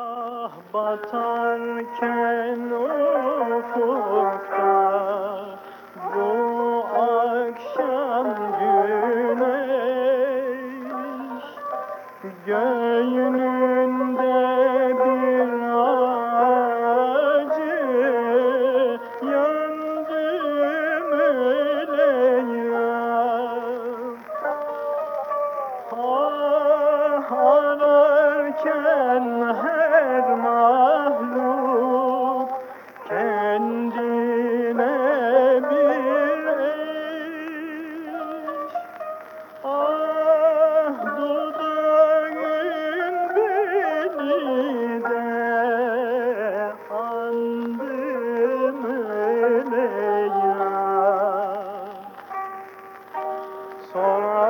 Ah batarken ufukta bu akşam güneş Göğününde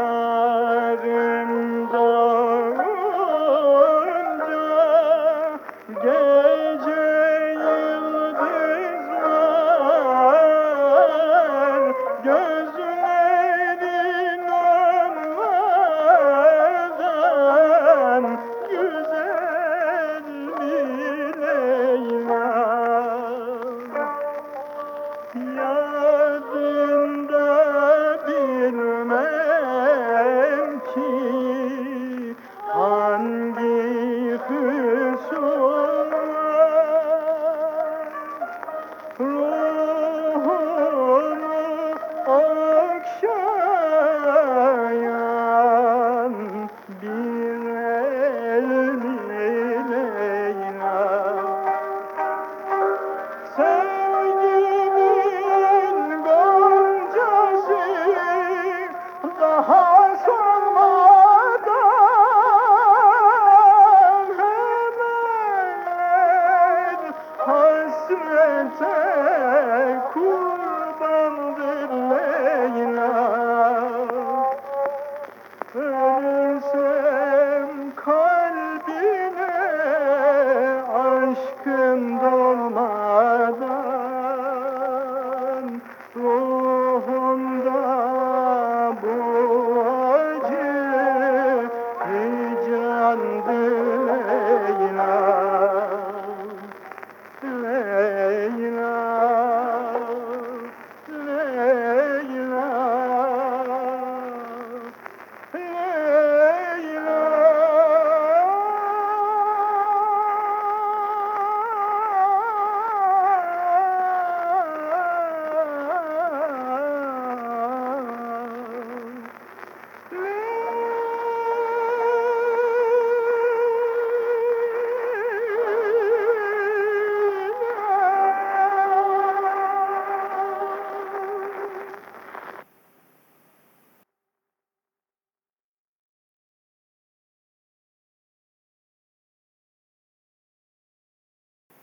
Uh... say, cool.